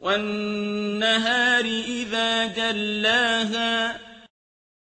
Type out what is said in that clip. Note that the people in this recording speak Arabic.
وَالنَّهَارِ إِذَا جَلَّاهَا